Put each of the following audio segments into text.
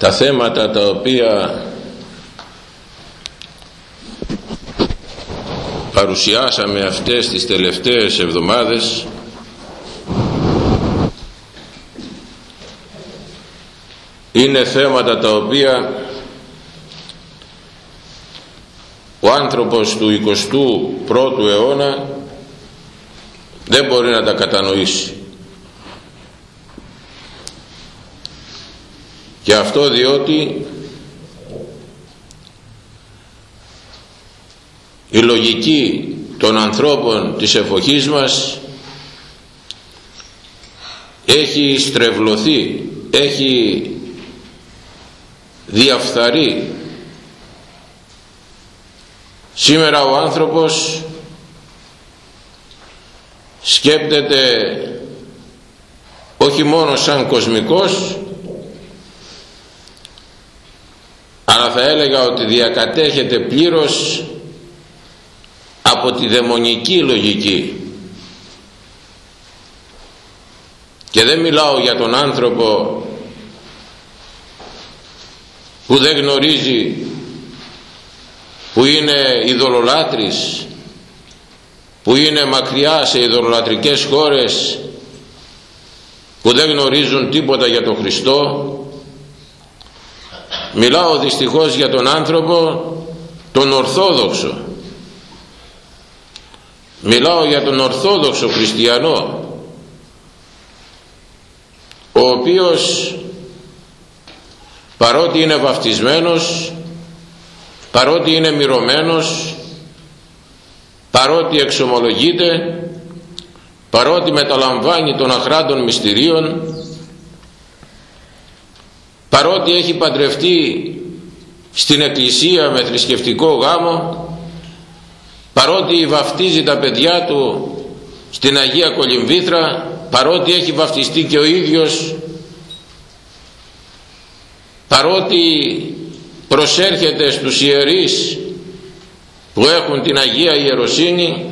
τα θέματα τα οποία παρουσιάσαμε αυτές τις τελευταίες εβδομάδες είναι θέματα τα οποία ο άνθρωπος του 21ου αιώνα δεν μπορεί να τα κατανοήσει και αυτό διότι η λογική των ανθρώπων της εποχής μας έχει στρεβλωθεί έχει διαφθαρεί. Σήμερα ο άνθρωπος σκέπτεται όχι μόνο σαν κοσμικός αλλά θα έλεγα ότι διακατέχεται πλήρως από τη δαιμονική λογική. Και δεν μιλάω για τον άνθρωπο που δεν γνωρίζει που είναι ειδωλολάτρης που είναι μακριά σε ειδωλολατρικές χώρες που δεν γνωρίζουν τίποτα για τον Χριστό μιλάω δυστυχώς για τον άνθρωπο τον Ορθόδοξο. Μιλάω για τον Ορθόδοξο Χριστιανό ο οποίος παρότι είναι βαφτισμένος παρότι είναι μυρωμένος παρότι εξομολογείται παρότι μεταλαμβάνει των αχράντων μυστηρίων παρότι έχει παντρευτεί στην εκκλησία με θρησκευτικό γάμο παρότι βαφτίζει τα παιδιά του στην Αγία Κολυμβήθρα παρότι έχει βαφτιστεί και ο ίδιος παρότι προσέρχεται στους ιερείς που έχουν την Αγία Ιεροσύνη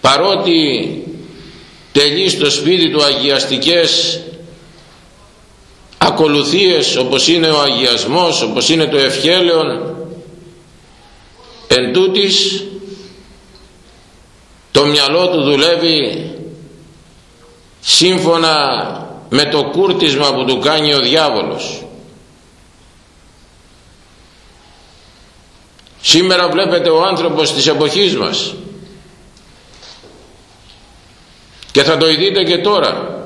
παρότι τελεί στο σπίτι του αγιαστικές ακολουθίες όπως είναι ο αγιασμός όπως είναι το ευχέλεον εν τούτης, το μυαλό του δουλεύει σύμφωνα με το κούρτισμα που του κάνει ο διάβολος. Σήμερα βλέπετε ο άνθρωπος της εποχής μας. Και θα το δείτε και τώρα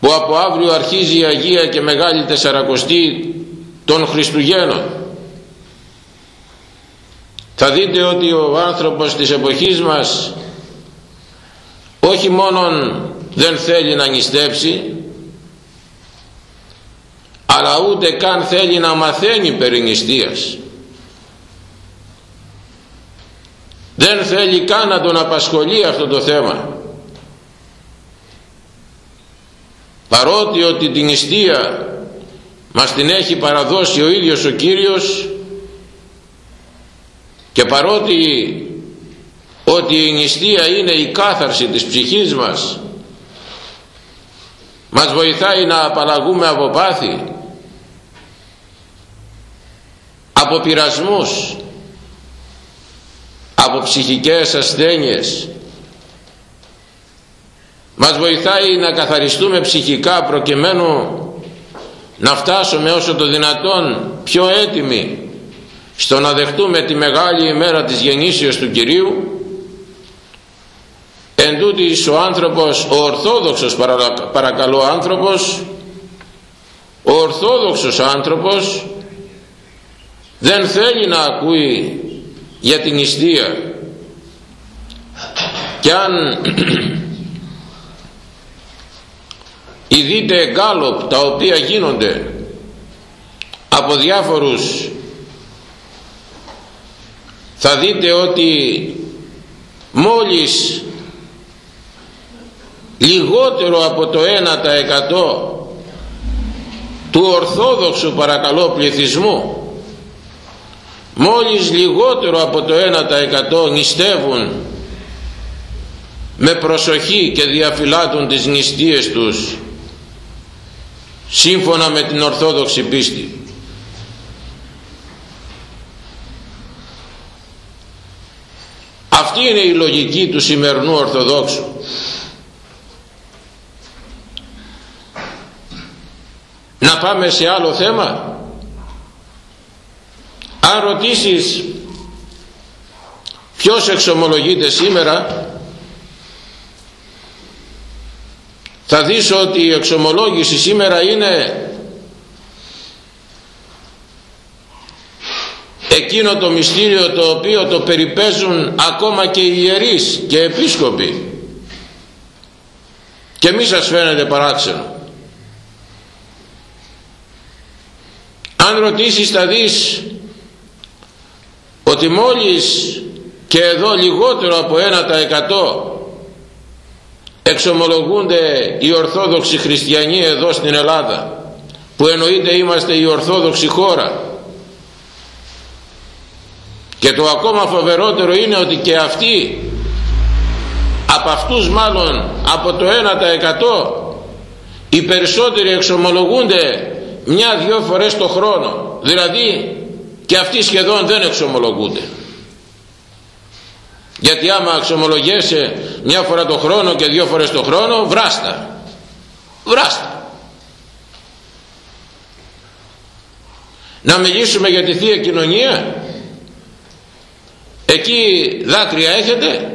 που από αύριο αρχίζει η Αγία και Μεγάλη Τεσσαρακοστή των Χριστουγέννων θα δείτε ότι ο άνθρωπος της εποχής μας όχι μόνον δεν θέλει να νηστέψει αλλά ούτε καν θέλει να μαθαίνει περί νηστείας. Δεν θέλει καν να τον απασχολεί αυτό το θέμα. Παρότι ότι την νηστεία μας την έχει παραδώσει ο ίδιος ο Κύριος και παρότι ότι η νηστεία είναι η κάθαρση της ψυχής μας μας βοηθάει να απαλλαγούμε από πάθη από πειρασμούς από ψυχικές ασθένειες μας βοηθάει να καθαριστούμε ψυχικά προκειμένου να φτάσουμε όσο το δυνατόν πιο έτοιμοι στο να δεχτούμε τη μεγάλη ημέρα της γεννήσεως του Κυρίου. Εν τούτης ο άνθρωπος ο ορθόδοξος παρακαλώ άνθρωπος ο ορθόδοξος άνθρωπος δεν θέλει να ακούει για την νηστεία. Και αν ειδείτε εγκάλωπ τα οποία γίνονται από διάφορους θα δείτε ότι μόλις λιγότερο από το 1% του ορθόδοξου παρακαλώ πληθυσμού μόλις λιγότερο από το 1% νηστεύουν με προσοχή και διαφυλάτουν τις νηστείες τους σύμφωνα με την Ορθόδοξη πίστη. Αυτή είναι η λογική του σημερινού Ορθοδόξου. Να πάμε σε άλλο θέμα. Αν ρωτήσεις ποιος εξομολογείται σήμερα θα δεις ότι η εξομολόγηση σήμερα είναι εκείνο το μυστήριο το οποίο το περιπέζουν ακόμα και οι ιερείς και επίσκοποι. Και μη σας φαίνεται παράξενο. Αν ρωτήσεις θα δεις ότι μόλις και εδώ λιγότερο από 1% εξομολογούνται οι Ορθόδοξοι Χριστιανοί εδώ στην Ελλάδα που εννοείται είμαστε η Ορθόδοξη χώρα. Και το ακόμα φοβερότερο είναι ότι και αυτοί από αυτούς μάλλον από το 1% οι περισσότεροι εξομολογούνται μια-δυο φορές το χρόνο. Δηλαδή και αυτοί σχεδόν δεν εξομολογούνται γιατί άμα εξομολογέσαι μια φορά το χρόνο και δύο φορές το χρόνο βράστα. Βράστα. Να μιλήσουμε για τη Θεία Κοινωνία. Εκεί δάκρυα έχετε;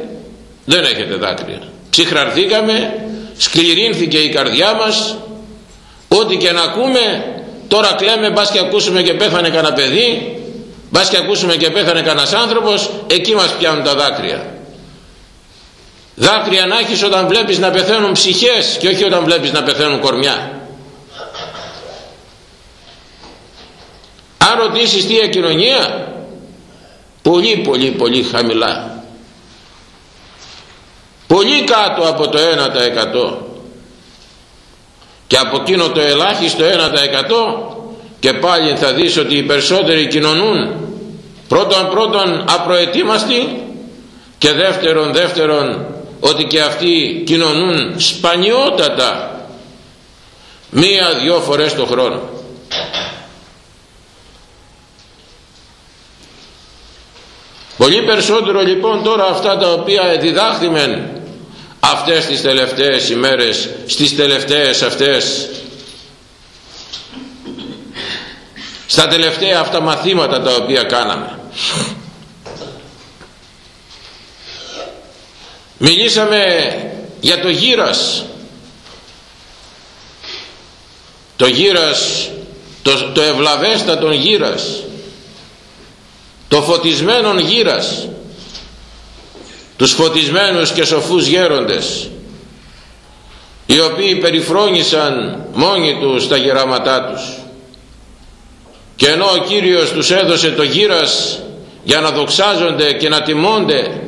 Δεν έχετε δάκρυα. Ψυχραρθήκαμε σκληρύνθηκε η καρδιά μας. Ό,τι και να ακούμε τώρα κλαίμε μπας και ακούσουμε και πέθανε κανένα παιδί μπας και ακούσουμε και πέθανε κανένας άνθρωπος εκεί μας πιάνουν τα δάκρυα. Δάκρυα να έχεις όταν βλέπεις να πεθαίνουν ψυχές και όχι όταν βλέπεις να πεθαίνουν κορμιά. Αν ρωτήσεις τι κοινωνία πολύ πολύ πολύ χαμηλά. Πολύ κάτω από το 1% και από εκείνο το ελάχιστο 1% και πάλι θα δεις ότι οι περισσότεροι κοινωνούν πρώτον πρώτον απροετοίμαστοι και δεύτερον δεύτερον ότι και αυτοί κοινωνούν σπανιότατα μία δυο φορές το χρόνο. Πολύ περισσότερο λοιπόν τώρα αυτά τα οποία διδάχθημεν αυτές τις τελευταίες ημέρες στις τελευταίες αυτές στα τελευταία αυτά μαθήματα τα οποία κάναμε μιλήσαμε για το γύρας το γύρας το, το ευλαβέστατον γύρας το φωτισμένον γύρας τους φωτισμένους και σοφούς γέροντες οι οποίοι περιφρόνησαν μόνοι τους τα γεράματά τους και ενώ ο Κύριος τους έδωσε το γύρας για να δοξάζονται και να τιμώνται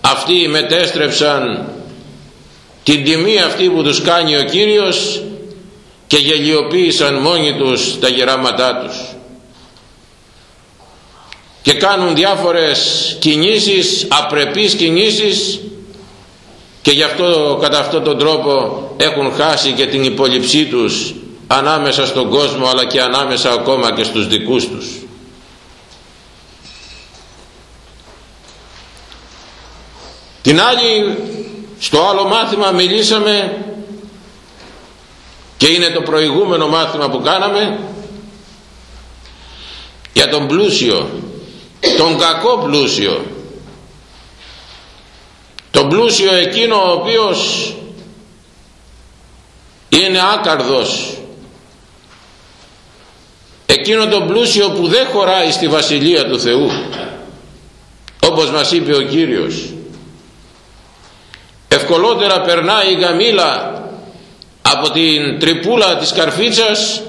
αυτοί μετέστρεψαν την τιμή αυτή που τους κάνει ο Κύριος και γελιοποίησαν μόνοι τους τα γεράματά τους. Και κάνουν διάφορες κινήσεις, απρεπείς κινήσεις και γι' αυτό κατά αυτόν τον τρόπο έχουν χάσει και την υπόλοιψή τους ανάμεσα στον κόσμο αλλά και ανάμεσα ακόμα και στους δικούς τους. Την άλλη στο άλλο μάθημα μιλήσαμε και είναι το προηγούμενο μάθημα που κάναμε για τον πλούσιο, τον κακό πλούσιο τον πλούσιο εκείνο ο οποίος είναι άκαρδος εκείνο το πλούσιο που δεν χωράει στη Βασιλεία του Θεού όπως μας είπε ο Κύριος. Ευκολότερα περνάει η γαμήλα από την τρυπούλα της καρφίτσας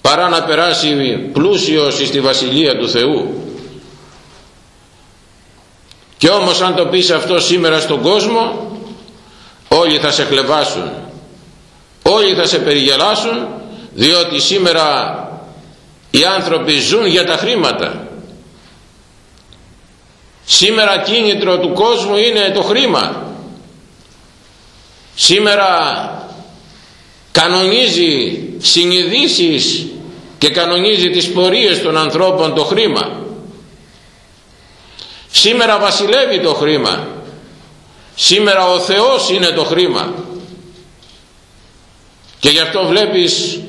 παρά να περάσει πλούσιος στη Βασιλεία του Θεού. Και όμως αν το πεις αυτό σήμερα στον κόσμο όλοι θα σε χλεβάσουν. Όλοι θα σε περιγελάσουν διότι σήμερα οι άνθρωποι ζουν για τα χρήματα. Σήμερα κίνητρο του κόσμου είναι το χρήμα. Σήμερα κανονίζει συνειδήσεις και κανονίζει τις πορείες των ανθρώπων το χρήμα. Σήμερα βασιλεύει το χρήμα. Σήμερα ο Θεός είναι το χρήμα. Και γι' αυτό βλέπεις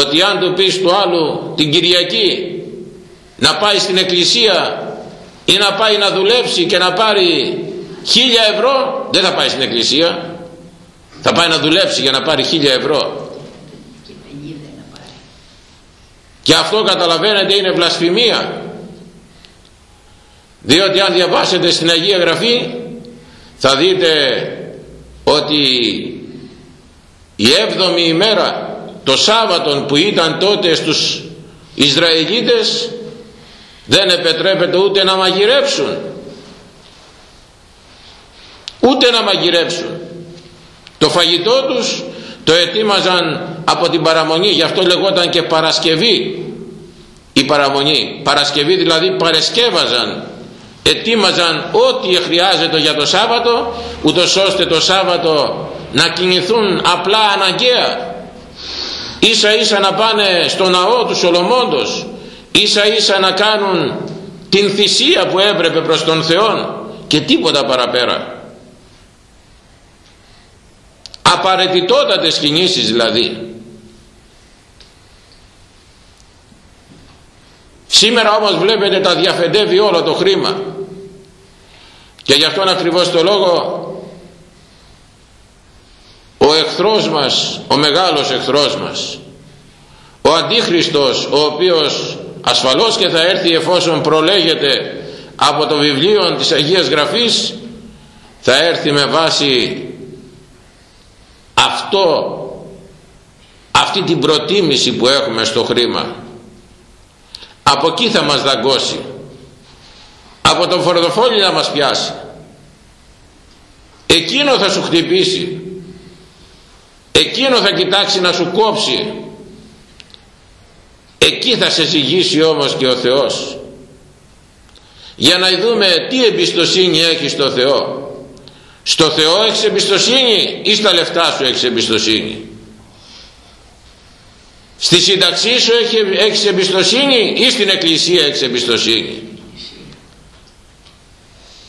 ότι αν του πεις του άλλου την Κυριακή να πάει στην εκκλησία ή να πάει να δουλέψει και να πάρει χίλια ευρώ δεν θα πάει στην εκκλησία. Θα πάει να δουλέψει για να πάρει χίλια ευρώ. Και αυτό καταλαβαίνετε είναι βλασφημία. Διότι αν διαβάσετε στην Αγία Γραφή θα δείτε ότι η έβδομη ημέρα το Σάββατο που ήταν τότε στους Ισραηλίτες δεν επιτρέπεται ούτε να μαγειρέψουν. Ούτε να μαγειρέψουν. Το φαγητό τους το ετοίμαζαν από την παραμονή γι' αυτό λεγόταν και Παρασκευή η παραμονή. Παρασκευή δηλαδή παρεσκεύαζαν ετοίμαζαν ό,τι χρειάζεται για το Σάββατο ούτως ώστε το Σάββατο να κινηθούν απλά αναγκαία ίσα ίσα να πάνε στο ναό τους Σολομόντος. Ίσα ίσα να κάνουν την θυσία που έπρεπε προς τον Θεό και τίποτα παραπέρα. Απαραίτητότατες κινήσεις δηλαδή. Σήμερα όμως βλέπετε τα διαφεντεύει όλο το χρήμα. Και γι' αυτόν ακριβώς το λόγο ο εχθρός μας, ο μεγάλος εχθρός μας ο Αντίχριστος ο οποίος ασφαλώς και θα έρθει εφόσον προλέγεται από το βιβλίο της Αγίας Γραφής θα έρθει με βάση αυτό αυτή την προτίμηση που έχουμε στο χρήμα. Από εκεί θα μας δαγκώσει. Από τον φοροδοφόλι να μας πιάσει. Εκείνο θα σου χτυπήσει εκείνο θα κοιτάξει να σου κόψει. Εκεί θα σε ζυγίσει όμως και ο Θεός. Για να δούμε τι εμπιστοσύνη έχει στο Θεό. Στο Θεό έχεις εμπιστοσύνη ή στα λεφτά σου έχεις εμπιστοσύνη; Στη σύνταξή σου έχεις εμπιστοσύνη ή στην εκκλησία έχεις εμπιστοσύνη;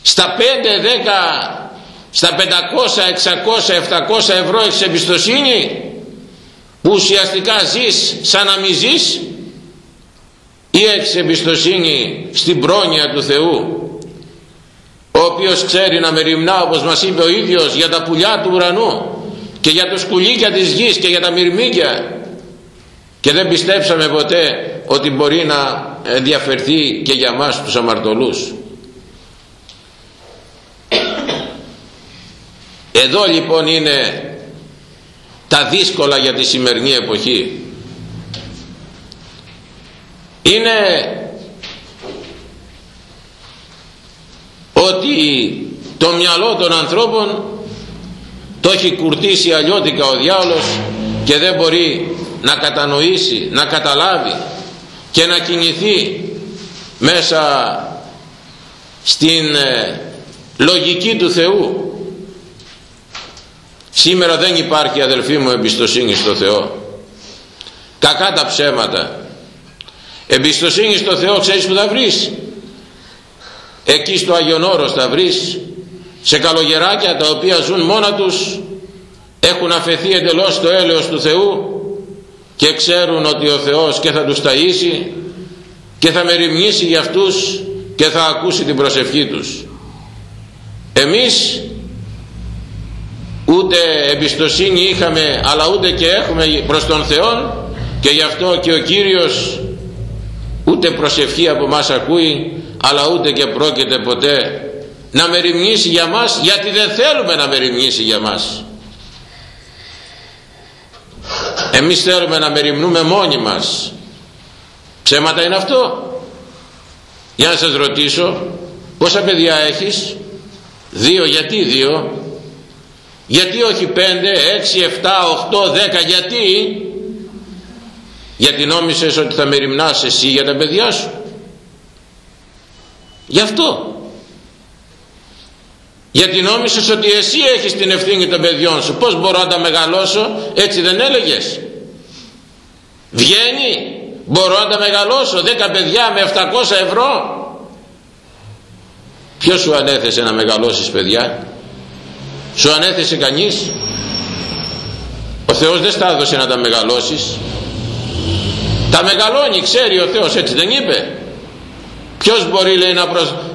Στα 5, 10, στα 500, 600, 700 ευρώ έχεις εμπιστοσύνη; Που ουσιαστικά ζεις σαν να μην ζεις; Ή έχεις εμπιστοσύνη στην πρόνοια του Θεού; Ο οποίος ξέρει να μεριμνά όπως μας είπε ο ίδιος για τα πουλιά του ουρανού και για τους σκουλίκια της γης και για τα μυρμήγκια. Και δεν πιστέψαμε ποτέ ότι μπορεί να ενδιαφερθεί και για μας τους αμαρτωλούς εδώ λοιπόν είναι τα δύσκολα για τη σημερινή εποχή. Είναι ότι το μυαλό των ανθρώπων το έχει κουρτίσει αλλιώτικα ο διάολος και δεν μπορεί να κατανοήσει, να καταλάβει και να κινηθεί μέσα στην ε, λογική του Θεού σήμερα δεν υπάρχει αδελφοί μου εμπιστοσύνη στο Θεό. Κακά τα ψέματα. Εμπιστοσύνη στο Θεό ξέρεις που θα βρεις; Εκεί στο Άγιον Όρος θα βρεις. Σε καλογεράκια τα οποία ζουν μόνα τους έχουν αφαιθεί εντελώς στο έλεος του Θεού και ξέρουν ότι ο Θεός και θα τους ταΐσει και θα μεριμνήσει για αυτούς και θα ακούσει την προσευχή τους. Εμείς ούτε εμπιστοσύνη είχαμε αλλά ούτε και έχουμε προς τον Θεό και γι' αυτό και ο Κύριος ούτε προσευχή από μας ακούει αλλά ούτε και πρόκειται ποτέ να μεριμνήσει για μας γιατί δεν θέλουμε να μεριμνήσει για μας. Εμείς θέλουμε να μεριμνούμε μόνοι μας. Ψέματα είναι αυτό. Για να σας ρωτήσω πόσα παιδιά έχεις; Δύο γιατί δύο; Γιατί όχι πέντε, έξι, εφτά, οχτώ, δέκα γιατί; Γιατί νόμισες ότι θα μεριμνάς εσύ για τα παιδιά σου; Γι' αυτό. Γιατί νόμισες ότι εσύ έχεις την ευθύνη των παιδιών σου. Πως μπορώ να τα μεγαλώσω; Έτσι δεν έλεγες. Βγαίνει. Μπορώ να τα μεγαλώσω. 10 παιδιά με 700 ευρώ. Ποιος σου ανέθεσε να μεγαλώσεις παιδιά; Σου ανέθεσε κανείς; Ο Θεός δεν στα έδωσε να τα μεγαλώσεις. Τα μεγαλώνει ξέρει ο Θεός έτσι δεν είπε; Ποιος μπορεί λέει να,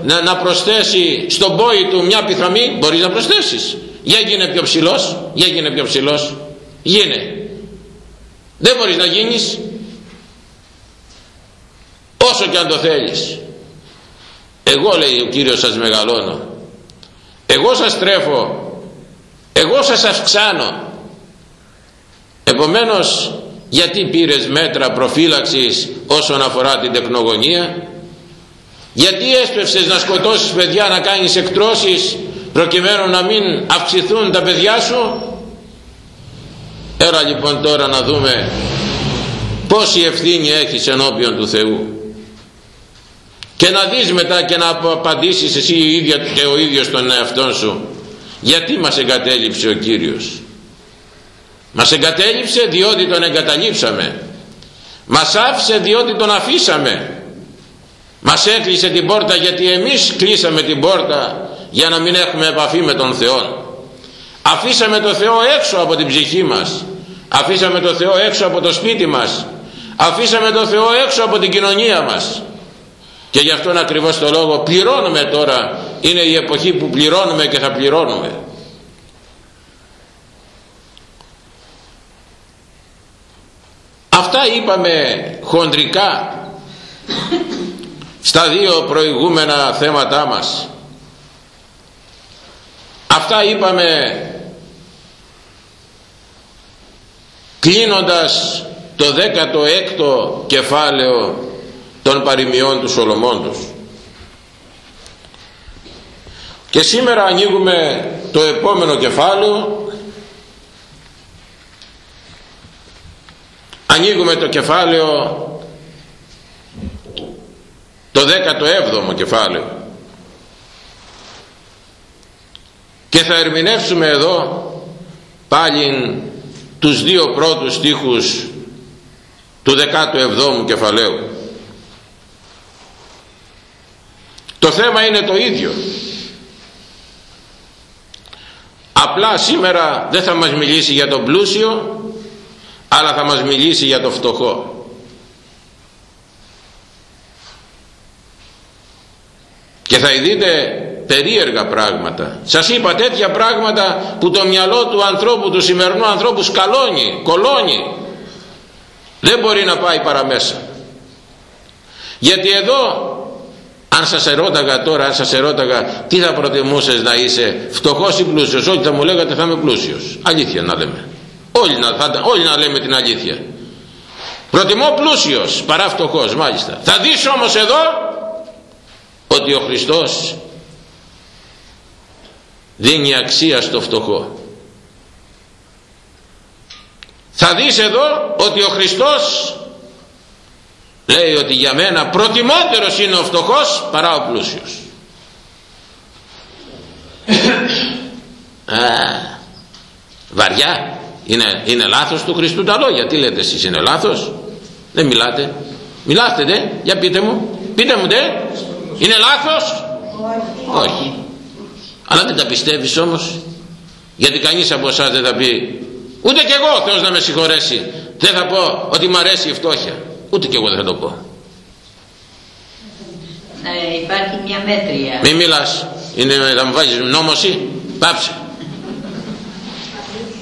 να, να προσθέσει στον πόη του μια πιθαμή μπορείς να προσθέσεις. Για γίνε πιο ψηλός για γίνε πιο ψηλός. Γίνε. Δεν μπορείς να γίνεις. Όσο και αν το θέλεις. Εγώ λέει ο Κύριος σας μεγαλώνω. Εγώ σας τρέφω εγώ σας αυξάνω. Επομένως γιατί πήρες μέτρα προφύλαξης όσον αφορά την τεκνογωνία γιατί έσπευσες να σκοτώσεις παιδιά να κάνεις εκτρώσεις προκειμένου να μην αυξηθούν τα παιδιά σου; Έλα λοιπόν τώρα να δούμε πόση ευθύνη έχεις ενώπιον του Θεού. Και να δεις μετά και να απαντήσεις εσύ η ίδια και ο ίδιος τον εαυτό σου γιατί μας εγκατέλειψε ο Κύριος; Μας εγκατέλειψε διότι τον εγκαταλείψαμε. Μας άφησε διότι τον αφήσαμε. Μας έκλεισε την πόρτα γιατί εμείς κλείσαμε την πόρτα για να μην έχουμε επαφή με τον Θεό. Αφήσαμε τον Θεό έξω από την ψυχή μας. Αφήσαμε τον Θεό έξω από το σπίτι μας. Αφήσαμε τον Θεό έξω από την κοινωνία μας και γι' αυτόν ακριβώς το λόγο πληρώνουμε τώρα. Είναι η εποχή που πληρώνουμε και θα πληρώνουμε. Αυτά είπαμε χοντρικά στα δύο προηγούμενα θέματά μας. Αυτά είπαμε κλείνοντας το 16ο κεφάλαιο των παροιμιών του Σολομώντος και σήμερα ανοίγουμε το επόμενο κεφάλαιο. Ανοίγουμε το κεφάλαιο το 17ο κεφάλαιο. Και θα ερμηνεύσουμε εδώ πάλι τους δύο πρώτους στίχους του 17ου κεφαλαίου το θέμα είναι το ίδιο. Απλά σήμερα δεν θα μας μιλήσει για τον πλούσιο αλλά θα μας μιλήσει για το φτωχό. Και θα δείτε περίεργα πράγματα. Σας είπα τέτοια πράγματα που το μυαλό του ανθρώπου του σημερινού ανθρώπου σκαλώνει, κολώνει. Δεν μπορεί να πάει παραμέσα. Γιατί εδώ αν σας ερώταγα τώρα, αν σας ερώταγα τι θα προτιμούσες να είσαι φτωχός ή πλούσιος, όχι θα μου λέγατε θα είμαι πλούσιος. Αλήθεια να λέμε. Όλοι να, θα, όλοι να λέμε την αλήθεια. Προτιμώ πλούσιος παρά φτωχός μάλιστα. Θα δεις όμως εδώ ότι ο Χριστός δίνει αξία στο φτωχό. Θα δεις εδώ ότι ο Χριστός λέει ότι για μένα προτιμότερος είναι ο φτωχός παρά ο πλούσιος. Α, βαριά. Είναι, είναι λάθος του Χριστού τα λόγια. Τι λέτε εσείς είναι λάθος; Δεν μιλάτε. Μιλάτε δε. Για πείτε μου. Πείτε μου δε. Είναι λάθος; Όχι, όχι. αλλά δεν τα πιστεύεις όμως. Γιατί κανείς από εσάς δεν θα πει ούτε κι εγώ Θεός να με συγχωρέσει. Δεν θα πω ότι μου αρέσει η φτώχεια Ούτε και εγώ δεν θα το πω. Ε, υπάρχει μια μέτρια. Μην μιλάς. Είναι, θα μου βάζεις νόμωση; Πάψε.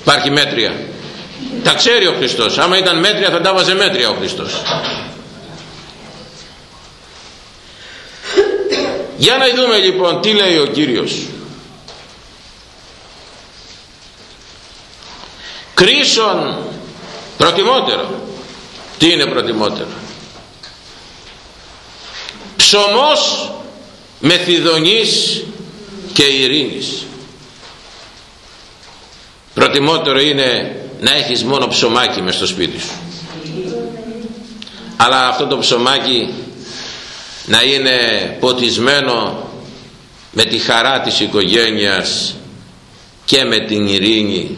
Υπάρχει μέτρια. Τα ξέρει ο Χριστός. Άμα ήταν μέτρια θα τα βάζε μέτρια ο Χριστός. Για να δούμε λοιπόν τι λέει ο Κύριος. Κρίσον προτιμότερο τι είναι προτιμότερο; Ψωμός μεθυδονής και ειρήνης. Προτιμότερο είναι να έχεις μόνο ψωμάκι μες στο σπίτι σου. Αλλά αυτό το ψωμάκι να είναι ποτισμένο με τη χαρά της οικογένειας και με την ειρήνη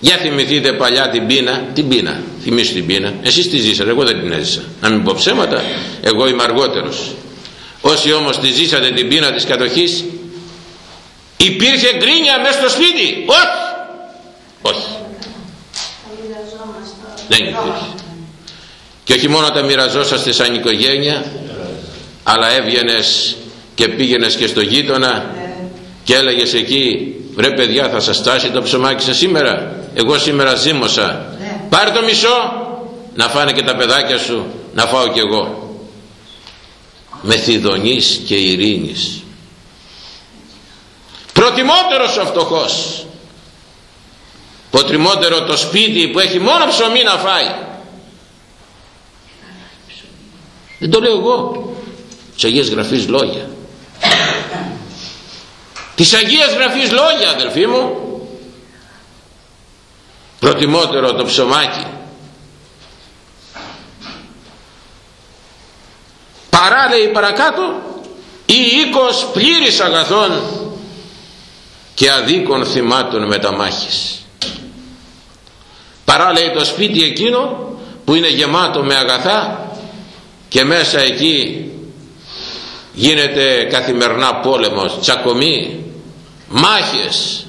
για θυμηθείτε παλιά την πείνα. Την πείνα, θυμίστε την πείνα. Εσείς τη ζήσατε, εγώ δεν την έζησα. Να μην πω ψέματα, εγώ είμαι αργότερος. Όσοι όμως τη ζήσατε την πείνα της κατοχής υπήρχε γκρίνια μέσα στο σπίτι. Όχι. Όχι. Δεν υπήρχε. Και όχι μόνο τα μοιραζόσαστε σαν οικογένεια αλλά έβγαινες και πήγαινες και στο γείτονα και έλεγες εκεί βρε παιδιά θα σας στάσει το ψωμάκι σας σήμερα εγώ σήμερα ζήμωσα πάρε το μισό να φάνε και τα παιδάκια σου να φάω κι εγώ. Με θυδονής και ειρήνης. Προτιμότερος ο φτωχός. Προτιμότερο το σπίτι που έχει μόνο ψωμί να φάει. Δεν το λέω εγώ. Της Αγίας Γραφής λόγια. Της Αγίας Γραφής λόγια αδελφοί μου προτιμότερο το ψωμάκι. Παρά λέει παρακάτω ή οίκος πλήρης αγαθών και αδίκων θυμάτων μεταμάχης. Παρά λέει το σπίτι εκείνο που είναι γεμάτο με αγαθά και μέσα εκεί γίνεται καθημερινά πόλεμος τσακωμή μάχες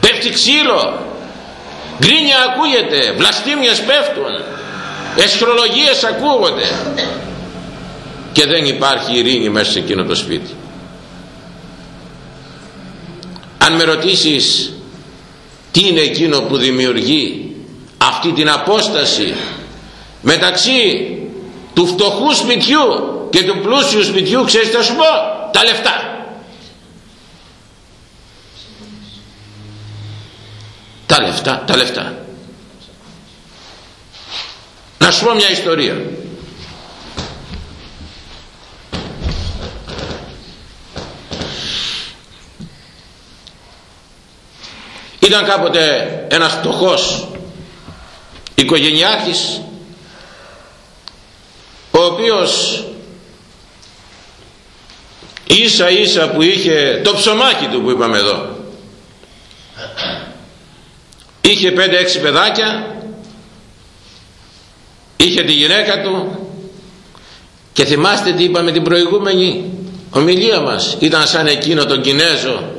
πέφτει ξύλο γκρίνια ακούγεται βλαστήμιες πέφτουν εσχρολογίες ακούγονται. Και δεν υπάρχει ειρήνη μέσα σε εκείνο το σπίτι. Αν με ρωτήσεις τι είναι εκείνο που δημιουργεί αυτή την απόσταση μεταξύ του φτωχού σπιτιού και του πλούσιου σπιτιού ξέρεις τι θα σου πω; Τα λεφτά τα λεφτά τα λεφτά. Να σου πω μια ιστορία. Ήταν κάποτε ένας φτωχός οικογενειάρχης ο οποίος ίσα ίσα που είχε το ψωμάκι του που είπαμε εδώ είχε 5-6 παιδάκια. Είχε τη γυναίκα του. Και θυμάστε τι είπαμε την προηγούμενη ομιλία μας. Ήταν σαν εκείνο τον Κινέζο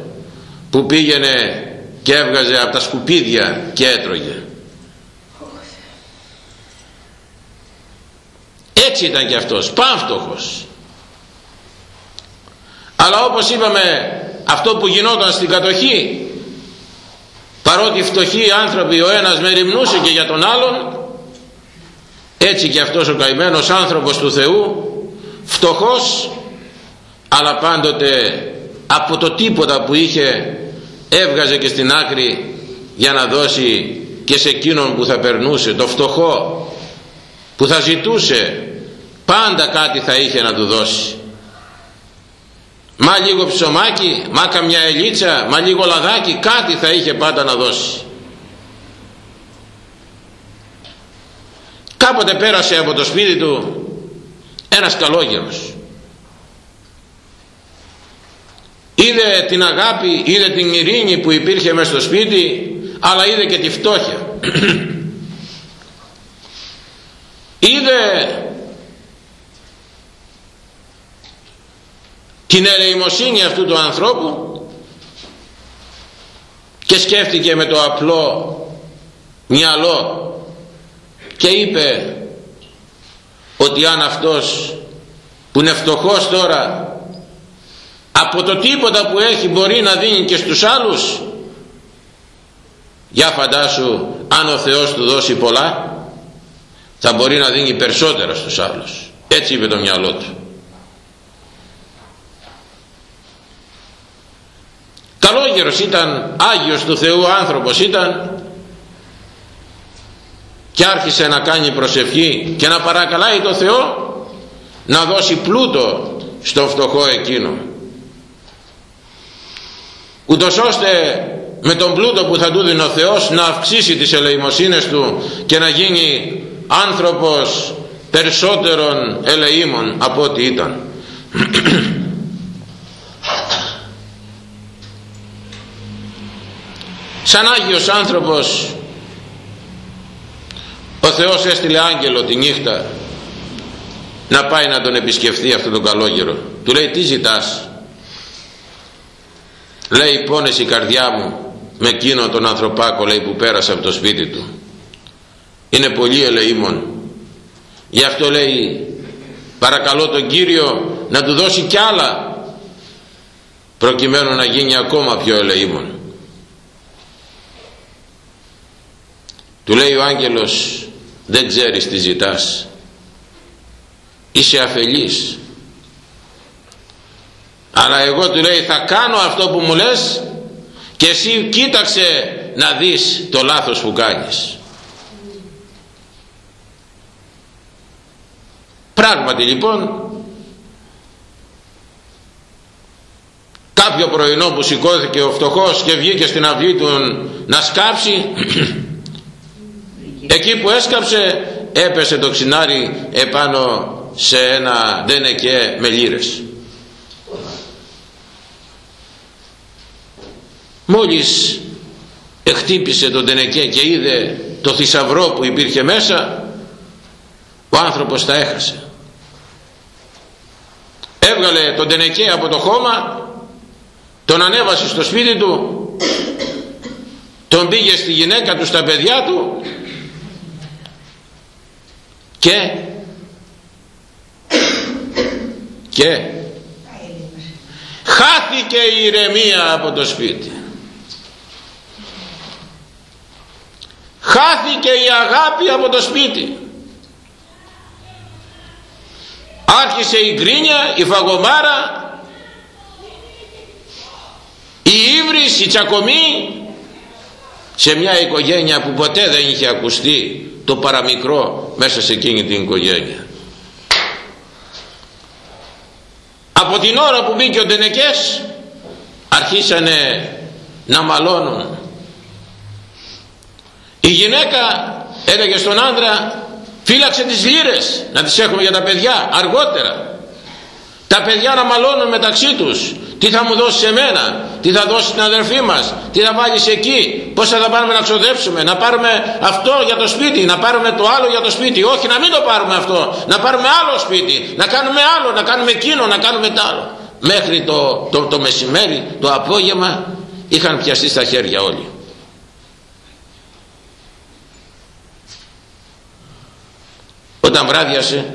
που πήγαινε και έβγαζε από τα σκουπίδια και έτρωγε. Έτσι ήταν και αυτός πάμφτωχος αλλά όπως είπαμε αυτό που γινόταν στην κατοχή παρότι φτωχοί άνθρωποι ο ένας μεριμνούσε και για τον άλλον έτσι και αυτός ο καημένος άνθρωπος του Θεού φτωχός αλλά πάντοτε από το τίποτα που είχε έβγαζε και στην άκρη για να δώσει και σε εκείνον που θα περνούσε το φτωχό που θα ζητούσε πάντα κάτι θα είχε να του δώσει μα λίγο ψωμάκι μα καμιά ελίτσα μα λίγο λαδάκι κάτι θα είχε πάντα να δώσει. Κάποτε πέρασε από το σπίτι του ένας καλόγερος. Είδε την αγάπη είδε την ειρήνη που υπήρχε μέσα στο σπίτι αλλά είδε και τη φτώχεια. Είδε την ελεημοσύνη αυτού του ανθρώπου και σκέφτηκε με το απλό μυαλό και είπε ότι αν αυτός που είναι φτωχός τώρα από το τίποτα που έχει μπορεί να δίνει και στους άλλους για φαντάσου αν ο Θεός του δώσει πολλά θα μπορεί να δίνει περισσότερα στους άλλους. Έτσι είπε το μυαλό του καλόγερος ήταν Άγιος του Θεού άνθρωπος ήταν και άρχισε να κάνει προσευχή και να παρακαλάει το Θεό να δώσει πλούτο στο φτωχό εκείνο. Ούτως ώστε με τον πλούτο που θα του δίνει ο Θεός να αυξήσει τις ελεημοσύνες του και να γίνει άνθρωπος περισσότερων ελεήμων από ό,τι ήταν σαν Άγιος άνθρωπος ο Θεός έστειλε άγγελο τη νύχτα να πάει να τον επισκεφθεί αυτόν τον καλόγερο. Του λέει τι ζητάς; Λέει πόνες η καρδιά μου με εκείνον τον ανθρωπάκο λέει που πέρασε από το σπίτι του. Είναι πολύ ελεήμων. Γι' αυτό λέει παρακαλώ τον Κύριο να του δώσει κι άλλα προκειμένου να γίνει ακόμα πιο ελεήμων του λέει ο άγγελος δεν ξέρεις τι ζητάς. Είσαι αφελής αλλά εγώ του λέει θα κάνω αυτό που μου λες και εσύ κοίταξε να δεις το λάθος που κάνεις πράγματι λοιπόν κάποιο πρωινό που σηκώθηκε ο φτωχός και βγήκε στην αυλή του να σκάψει εκεί που έσκαψε έπεσε το ξινάρι επάνω σε ένα δένεκε με λύρες. Μόλις εκτύπησε τον δενεκέ και είδε το θησαυρό που υπήρχε μέσα ο άνθρωπος τα έχασε. Έβγαλε τον τενεκέ από το χώμα τον ανέβασε στο σπίτι του τον πήγε στη γυναίκα του στα παιδιά του και και χάθηκε η ηρεμία από το σπίτι. Χάθηκε η αγάπη από το σπίτι. Άρχισε η γκρίνια, η φαγωμάρα η ύβρις, η τσακωμή σε μια οικογένεια που ποτέ δεν είχε ακουστεί το παραμικρό μέσα σε εκείνη την οικογένεια. Από την ώρα που μπήκε ο Ντενεκές αρχίσανε να μαλώνουν. Η γυναίκα έλεγε στον άντρα φύλαξε τις λύρες να τις έχουμε για τα παιδιά αργότερα. Τα παιδιά να μαλώνουν μεταξύ τους τι θα μου δώσεις σε μένα τι θα δώσει στην αδερφή μας; Τι θα βάλεις εκεί; Πως θα πάρουμε να ξοδέψουμε; Να πάρουμε αυτό για το σπίτι να πάρουμε το άλλο για το σπίτι. Όχι να μην το πάρουμε αυτό. Να πάρουμε άλλο σπίτι. Να κάνουμε άλλο να κάνουμε εκείνο να κάνουμε το άλλο. Μέχρι το, το, το μεσημέρι το απόγευμα είχαν πιαστεί στα χέρια όλοι. Όταν βράδιασε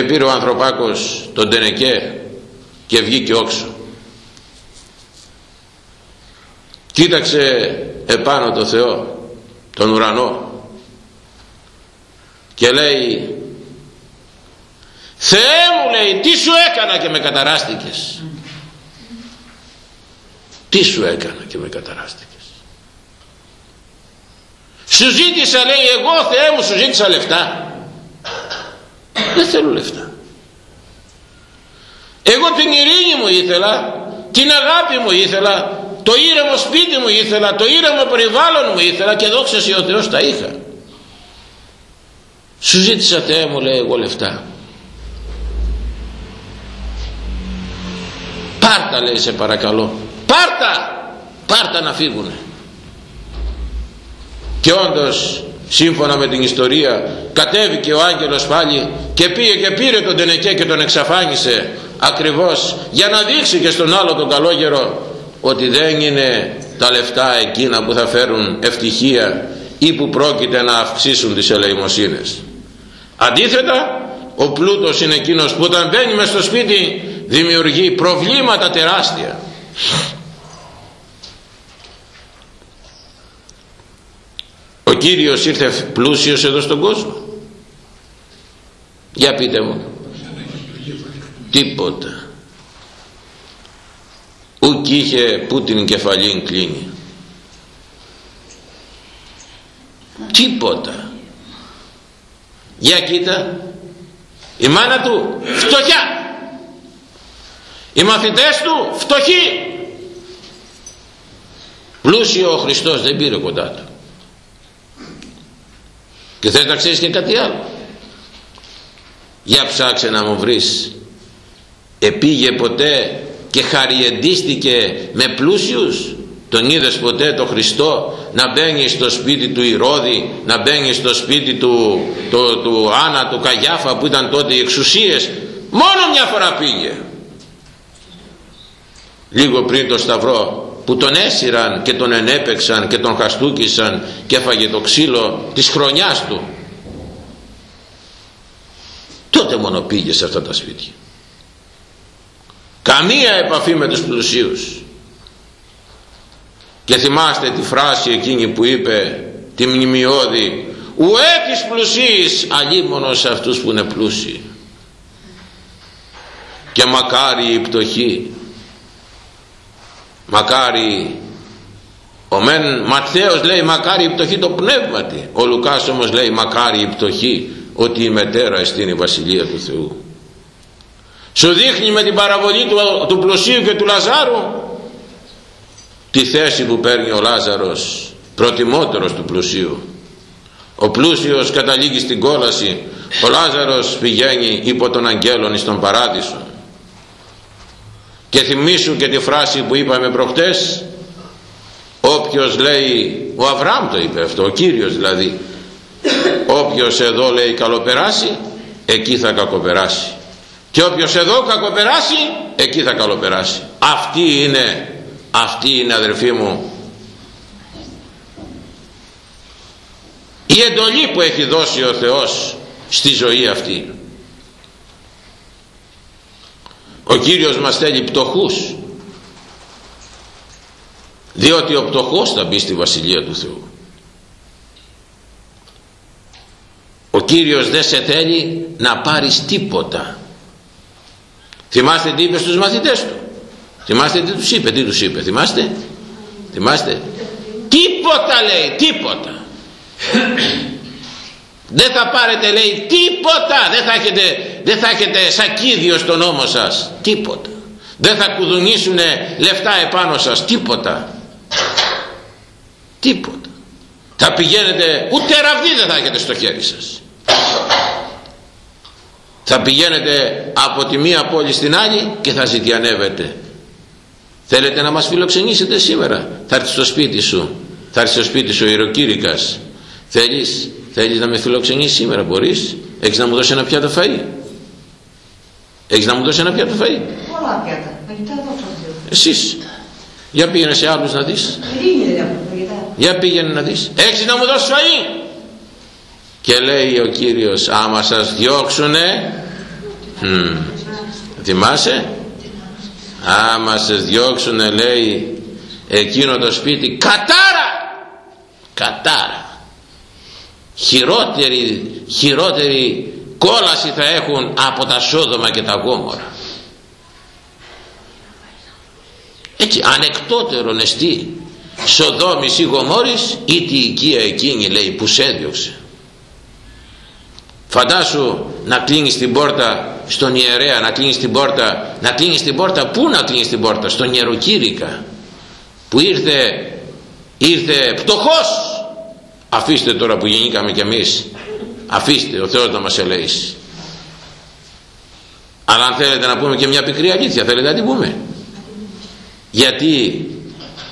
επήρε ο ανθρωπάκος τον τενεκέ και βγήκε όξο. Κοίταξε επάνω το Θεό τον ουρανό και λέει Θεέ μου λέει τι σου έκανα και με καταράστηκες τι σου έκανα και με καταράστηκες. Σου ζήτησα λέει εγώ Θεέ μου σου ζήτησα λεφτά δεν θέλω λεφτά. Εγώ την ειρήνη μου ήθελα την αγάπη μου ήθελα το ήρεμο σπίτι μου ήθελα το ήρεμο περιβάλλον μου ήθελα και δόξα σε ο Θεός τα είχα. Σου ζήτησα Θεέ μου λέει εγώ λεφτά. Πάρτα λέει σε παρακαλώ. Πάρτα! Πάρτα να φύγουνε. Και όντως σύμφωνα με την ιστορία κατέβηκε ο άγγελος πάλι και πήγε και πήρε τον Τενεκέ και τον εξαφάνισε ακριβώς για να δείξει και στον άλλο τον καλόγερο ότι δεν είναι τα λεφτά εκείνα που θα φέρουν ευτυχία ή που πρόκειται να αυξήσουν τις ελεημοσύνες. Αντίθετα ο πλούτος είναι εκείνος που όταν μπαίνει μες στο σπίτι δημιουργεί προβλήματα τεράστια ο Κύριος ήρθε πλούσιος εδώ στον κόσμο. Για πείτε μου. Τίποτα. Ουκ είχε που την κεφαλή κλείνει. Τίποτα. Για κοίτα. Η μάνα του φτωχιά. Οι μαθητές του φτωχοί. Πλούσιο ο Χριστός δεν πήρε κοντά του και θες να ξέρεις και κάτι άλλο. Για ψάξε να μου βρεις. Επήγε ποτέ και χαριεντίστηκε με πλούσιους. Τον είδες ποτέ το Χριστό να μπαίνει στο σπίτι του Ηρώδη να μπαίνει στο σπίτι του, του, του Άννα του Καγιάφα που ήταν τότε οι εξουσίες. Μόνο μια φορά πήγε. Λίγο πριν το Σταυρό που τον έσυραν και τον ενέπεξαν και τον χαστούκισαν και έφαγε το ξύλο της χρονιάς του. Τότε μόνο πήγε σε αυτά τα σπίτια. Καμία επαφή με τους πλουσίους. Και θυμάστε τη φράση εκείνη που είπε τη μνημειώδη ουέ της πλουσίης αλίμονος σε αυτούς που είναι πλούσιοι και μακάρι η πτωχή μακάρι ο μεν Ματθαίος λέει μακάρι η πτωχή το πνεύματι ο Λουκάς όμως λέει μακάρι η πτωχή ότι η μετέρα εστίν η Βασιλεία του Θεού σου δείχνει με την παραβολή του, του πλουσίου και του Λαζάρου τη θέση που παίρνει ο Λάζαρος προτιμότερος του πλουσίου. Ο πλούσιος καταλήγει στην κόλαση. Ο Λάζαρος πηγαίνει υπό των αγγέλων στον παράδεισο και θυμίσου και τη φράση που είπαμε προχτές όποιος λέει ο Αβραάμ το είπε αυτό ο Κύριος δηλαδή όποιος εδώ λέει καλοπεράσει εκεί θα κακοπεράσει και όποιος εδώ κακοπεράσει εκεί θα καλοπεράσει. Αυτή είναι αυτή είναι αδερφοί μου η εντολή που έχει δώσει ο Θεός στη ζωή αυτή ο Κύριος μας θέλει πτωχούς. Διότι ο πτωχός θα μπει στη Βασιλεία του Θεού. Ο Κύριος δεν σε θέλει να πάρεις τίποτα. Θυμάστε τι είπε στους μαθητές του. Θυμάστε τι τους είπε τι τους είπε. Θυμάστε; Θυμάστε; Τίποτα λέει τίποτα δεν θα πάρετε λέει τίποτα. Δεν θα έχετε, δεν θα έχετε σακίδιο στον ώμο σας. Τίποτα. Δεν θα κουδουνίσουν λεφτά επάνω σας. Τίποτα. Τίποτα. Θα πηγαίνετε ούτε ραβδί δεν θα έχετε στο χέρι σας. Θα πηγαίνετε από τη μία πόλη στην άλλη και θα ζητιανεύετε. Θέλετε να μας φιλοξενήσετε σήμερα; Θα έρθει στο σπίτι σου. Θα έρθει στο σπίτι σου ο Ιεροκήρυκας θέλεις Θέλεις να με φιλοξενήσεις σήμερα, μπορείς. Έχεις να μου δώσεις ένα πιάτο φαΐ. Έχεις να μου δώσεις ένα πιάτο φαΐ. Πολλά πιάτα. Εσείς. Για πήγαινε σε άλλους να δεις. Για πήγαινε να δεις. Έχεις να μου δώσεις φαΐ. Και λέει ο Κύριος, άμα σας διώξουνε, μ, θυμάσαι, άμα σας διώξουνε λέει εκείνο το σπίτι, κατάρα, κατάρα χειρότερη, χειρότερη κόλαση θα έχουν από τα Σόδομα και τα Γόμορα. Έτσι ανεκτότερον εστί Σοδόμης ή Γομόρης ή τη οικία εκείνη λέει που σε έδιωξε. Φαντάσου να κλείνεις την πόρτα στον ιερέα να κλείνεις την πόρτα να κλείνεις την πόρτα πού να κλείνεις την πόρτα στον ιεροκήρυκα που ήρθε ήρθε πτωχός αφήστε τώρα που γεννήκαμε κι εμείς. Αφήστε ο Θεός να μας ελέγξει αλλά αν θέλετε να πούμε και μια πικρή αλήθεια θέλετε να την πούμε. Γιατί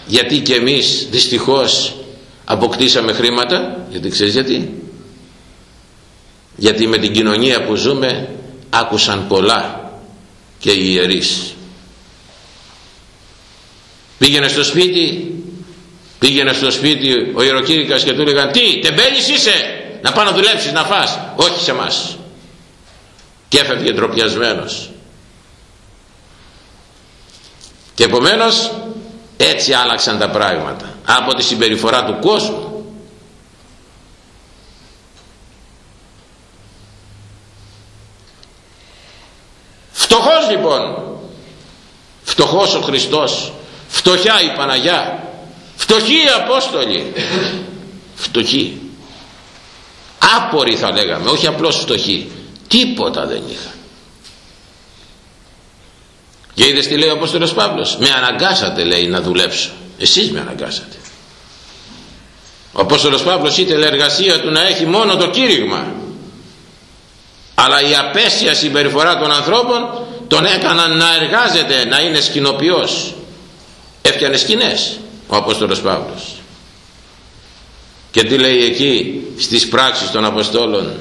γιατί και εμείς δυστυχώς αποκτήσαμε χρήματα γιατί ξέρεις γιατί; Γιατί με την κοινωνία που ζούμε άκουσαν πολλά και οι ιερείς. Πήγαινε στο σπίτι πήγαινε στο σπίτι ο ιεροκήρυκας και του έλεγαν τι τεμπέλης είσαι; Να πάω να δουλέψεις να φας όχι σε μας και έφευγε ντροπιασμένος. Και επομένως έτσι άλλαξαν τα πράγματα από τη συμπεριφορά του κόσμου. Φτωχός λοιπόν. Φτωχός ο Χριστός. Φτωχιά η Παναγιά φτωχοί οι Απόστολοι. Φτωχοί. Άποροι θα λέγαμε όχι απλώς φτωχοί. Τίποτα δεν είχαν. Και είδες τι λέει ο Απόστολος Παύλος. Με αναγκάσατε λέει να δουλέψω εσείς με αναγκάσατε. Ο Απόστολος Παύλος ήθελε εργασία του να έχει μόνο το κήρυγμα αλλά η απέσια συμπεριφορά των ανθρώπων τον έκαναν να εργάζεται να είναι σκηνοποιός. Έφτιανε σκηνές ο Απόστολος Παύλος. Και τι λέει εκεί στις πράξεις των Αποστόλων.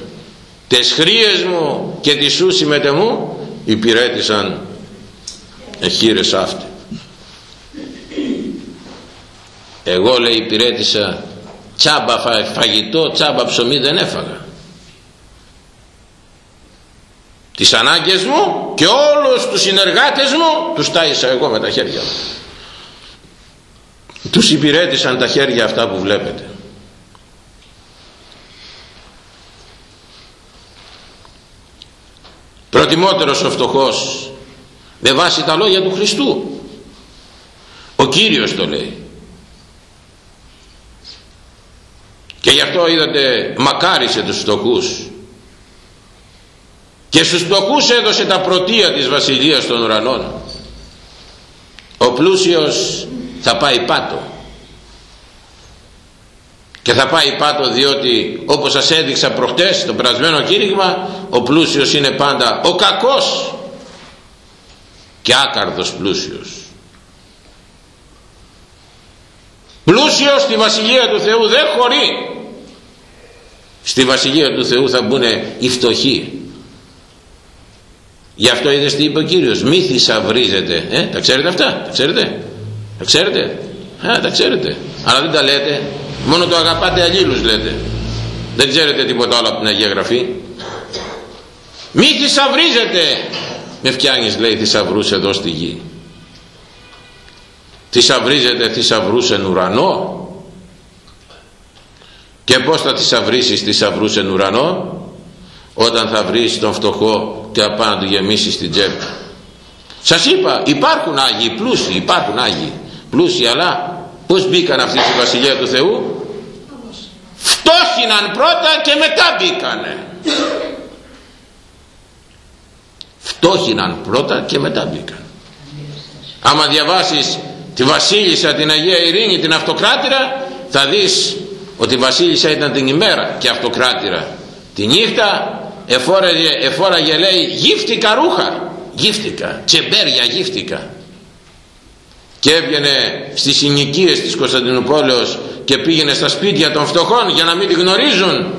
Τες χρίες μου και τις σου συμμετεμού υπηρέτησαν εχείρες αυτή εγώ λέει υπηρέτησα τσάμπα φαγητό τσάμπα ψωμί δεν έφαγα τις ανάγκες μου και όλους τους συνεργάτες μου τους τάισα εγώ με τα χέρια μου τους υπηρέτησαν τα χέρια αυτά που βλέπετε. Προτιμότερος ο φτωχός με βάση τα λόγια του Χριστού. Ο Κύριος το λέει. Και γι' αυτό είδατε μακάρισε τους φτωχούς. Και στους φτωχούς έδωσε τα πρωτεία της βασιλείας των ουρανών. Ο πλούσιος θα πάει πάτο. Και θα πάει πάτο διότι όπως σας έδειξα προχτές το περασμένο κήρυγμα ο πλούσιος είναι πάντα ο κακός και άκαρδος πλούσιος. Πλούσιος στη Βασιλεία του Θεού δεν χωρεί. Στη Βασιλεία του Θεού θα μπουν οι φτωχοί. Γι' αυτό είδες τι είπε ο Κύριος μη θησαυρίζετε ε, τα ξέρετε αυτά τα ξέρετε τα ξέρετε; Α, τα ξέρετε. Αλλά δεν τα λέτε. Μόνο το αγαπάτε αλλήλους λέτε. Δεν ξέρετε τίποτα άλλο από την Αγία Γραφή. Μη θησαυρίζετε! Με φτιάνεις λέει θησαυρούς εδώ στη γη. Θησαυρίζετε θησαυρούς εν ουρανό; Και πως θα θησαυρίσεις θησαυρούς εν ουρανό; Όταν θα βρεις τον φτωχό και απάνω του γεμίσεις την τσέπη. Σας είπα υπάρχουν Άγιοι πλούσιοι υπάρχουν Άγιοι πλούσιοι αλλά πως μπήκαν αυτοί στη Βασιλεία του Θεού; Φτώχυναν πρώτα και μετά μπήκανε. Φτώχυναν πρώτα και μετά μπήκαν άμα διαβάσεις τη βασίλισσα την Αγία Ειρήνη την αυτοκράτηρα θα δεις ότι η βασίλισσα ήταν την ημέρα και αυτοκράτηρα τη νύχτα εφόραγε, εφόραγε λέει γύφτικα ρούχα. Γύφτικα, τσεμπέρια γύφτικα και έβγαινε στις συνοικίες της Κωνσταντινούπολεως και πήγαινε στα σπίτια των φτωχών για να μην τη γνωρίζουν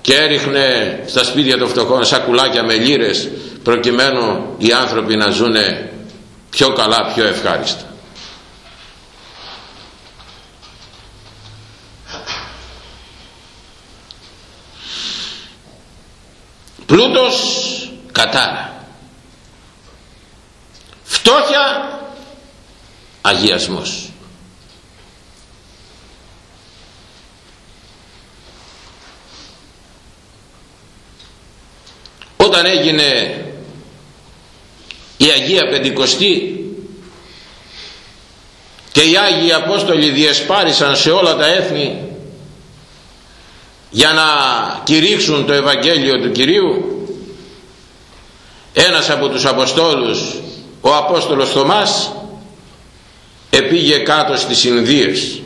και έριχνε στα σπίτια των φτωχών σακουλάκια με λύρες προκειμένου οι άνθρωποι να ζουν πιο καλά, πιο ευχάριστα. Πλούτος κατάρα. Φτώχεια αγιασμός. Όταν έγινε η Αγία Πεντηκοστή και οι Άγιοι Απόστολοι διεσπάρισαν σε όλα τα έθνη για να κηρύξουν το Ευαγγέλιο του Κυρίου ένας από τους Αποστόλους ο Απόστολος Θωμάς επήγε κάτω στις Ινδίες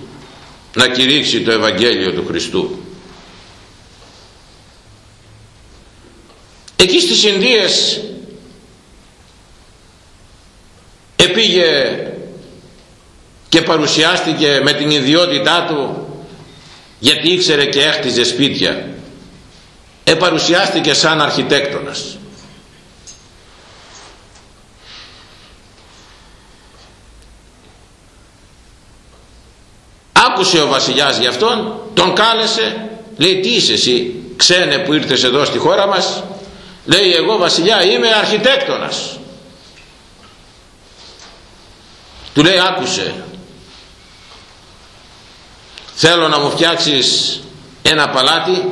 να κηρύξει το Ευαγγέλιο του Χριστού. Εκεί στις Ινδίες επήγε και παρουσιάστηκε με την ιδιότητά του γιατί ήξερε και έχτιζε σπίτια. Επαρουσιάστηκε σαν αρχιτέκτονας άκουσε ο βασιλιάς γι' αυτόν τον κάλεσε λέει τι είσαι εσύ ξένε που ήρθες εδώ στη χώρα μας; Λέει εγώ βασιλιά είμαι αρχιτέκτονας του λέει άκουσε θέλω να μου φτιάξεις ένα παλάτι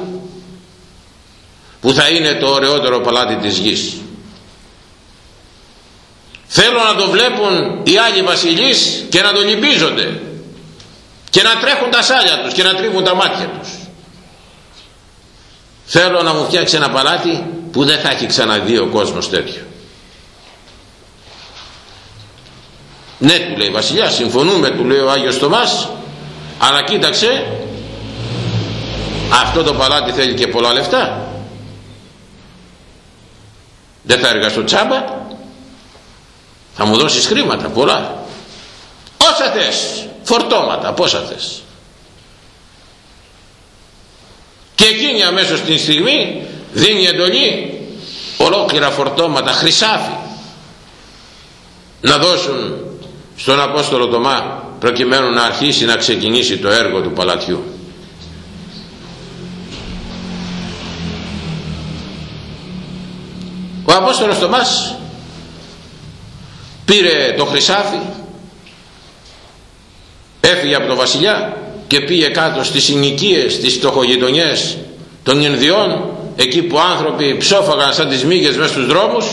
που θα είναι το ωραιότερο παλάτι της γης. Θέλω να το βλέπουν οι άλλοι βασιλείς και να το λυπίζονται και να τρέχουν τα σάλια τους και να τρίβουν τα μάτια τους. Θέλω να μου φτιάξει ένα παλάτι που δεν θα έχει ξαναδεί ο κόσμος τέτοιο. Ναι του λέει βασιλιά συμφωνούμε του λέει ο Άγιος Θωμάς αλλά κοίταξε αυτό το παλάτι θέλει και πολλά λεφτά. Δεν θα εργαστώ τσάμπα. Θα μου δώσεις χρήματα πολλά. Όσα θες φορτώματα πόσα θες. Και εκείνη αμέσως την στιγμή δίνει εντολή ολόκληρα φορτώματα χρυσάφι να δώσουν στον Απόστολο Τωμά προκειμένου να αρχίσει να ξεκινήσει το έργο του παλατιού. Ο Απόστολος Τωμάς πήρε το χρυσάφι έφυγε από τον βασιλιά και πήγε κάτω στις συνοικίες, στις φτωχογειτονιές των Ινδιών εκεί που άνθρωποι ψόφαγαν σαν τις μύγες μέσα στους δρόμους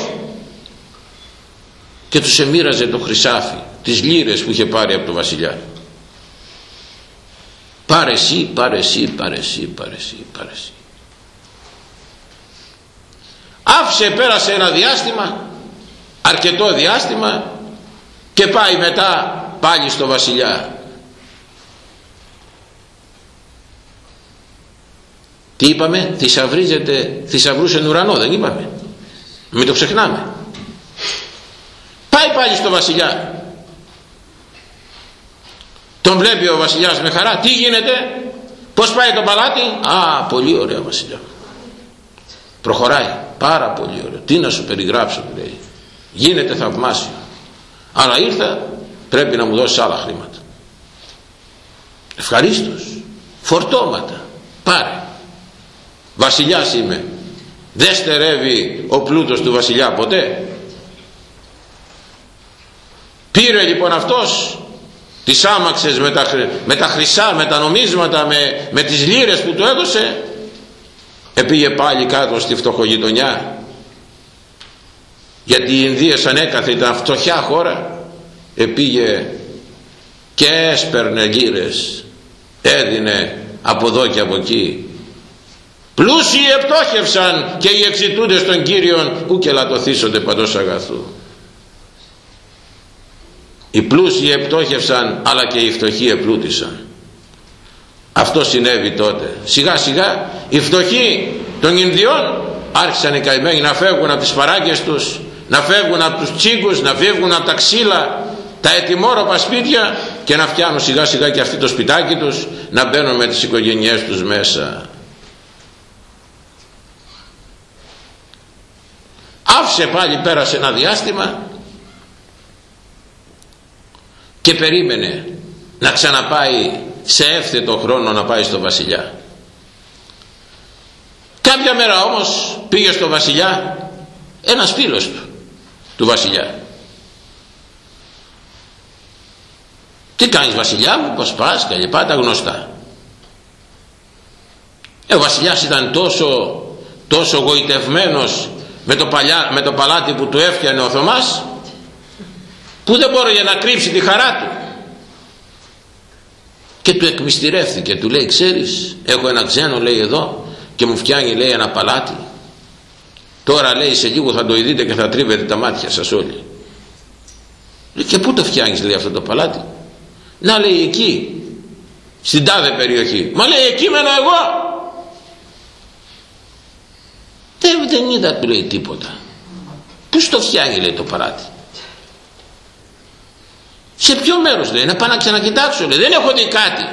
και τους εμοίραζε το χρυσάφι τις λύρες που είχε πάρει από τον βασιλιά πάρε εσύ, πάρε εσύ, πάρε εσύ, πάρε εσύ, πάρε εσύ. άφησε πέρασε ένα διάστημα αρκετό διάστημα και πάει μετά πάλι στο βασιλιά τι είπαμε θησαυρίζεται θησαυρούσε ουρανό δεν είπαμε. Μην το ξεχνάμε. Πάει πάλι στο βασιλιά. Τον βλέπει ο βασιλιάς με χαρά. Τι γίνεται; Πως πάει το παλάτι; Α πολύ ωραία βασιλιά. Προχωράει. Πάρα πολύ ωραία. Τι να σου περιγράψω λέει. Γίνεται θαυμάσιο. Αλλά ήρθα πρέπει να μου δώσεις άλλα χρήματα. Ευχαρίστως. Φορτώματα. Πάρε βασιλιάς είμαι. Δεν στερεύει ο πλούτος του βασιλιά ποτέ. Πήρε λοιπόν αυτός τις άμαξες με τα, με τα χρυσά, με τα νομίσματα, με, με τις λύρες που του έδωσε επήγε πάλι κάτω στη φτωχογειτονιά. Γιατί η Ινδία σαν έκαθε ήταν φτωχιά χώρα επήγε και έσπερνε λύρες έδινε από εδώ και από εκεί πλούσιοι επτόχευσαν και οι εξητούντες των Κύριων ου και λατωθήσονται παντός αγαθού. Οι πλούσιοι επτόχευσαν αλλά και οι φτωχοί επλούτησαν. Αυτό συνέβη τότε. Σιγά σιγά οι φτωχοί των Ινδιών άρχισαν οι καημένοι να φεύγουν από τις παράγκες τους να φεύγουν από τους τσίγκους να φεύγουν από τα ξύλα τα ετοιμόρροπα σπίτια και να φτιάνουν σιγά σιγά και αυτοί το σπιτάκι τους να μπαίνουν με τις οικογένειές τους μέσα άφησε πάλι πέρασε ένα διάστημα και περίμενε να ξαναπάει σε εύθετο χρόνο να πάει στο βασιλιά. Κάποια μέρα όμως πήγε στο βασιλιά ένας φίλος του του βασιλιά. Τι κάνεις βασιλιά μου πως πας και λοιπά τα γνωστά. Ε, ο βασιλιάς ήταν τόσο τόσο γοητευμένος με το, παλιά, με το παλάτι που του έφτιανε ο Θωμάς που δεν μπόρεγε να κρύψει τη χαρά του. Και του εκμυστηρεύθηκε του λέει ξέρεις έχω ένα ξένο λέει εδώ και μου φτιάνει λέει ένα παλάτι. Τώρα λέει σε λίγο θα το ειδείτε και θα τρίβετε τα μάτια σας όλοι λέει, και πού το φτιάνεις λέει αυτό το παλάτι; Να λέει εκεί στην τάδε περιοχή μα λέει εκεί μένω εγώ δεν, δεν είδα του λέει τίποτα. Πού το φτιάνει λέει το παλάτι σε ποιο μέρος λέει να πάω να ξανακοιτάξω λέει δεν έχω δει κάτι.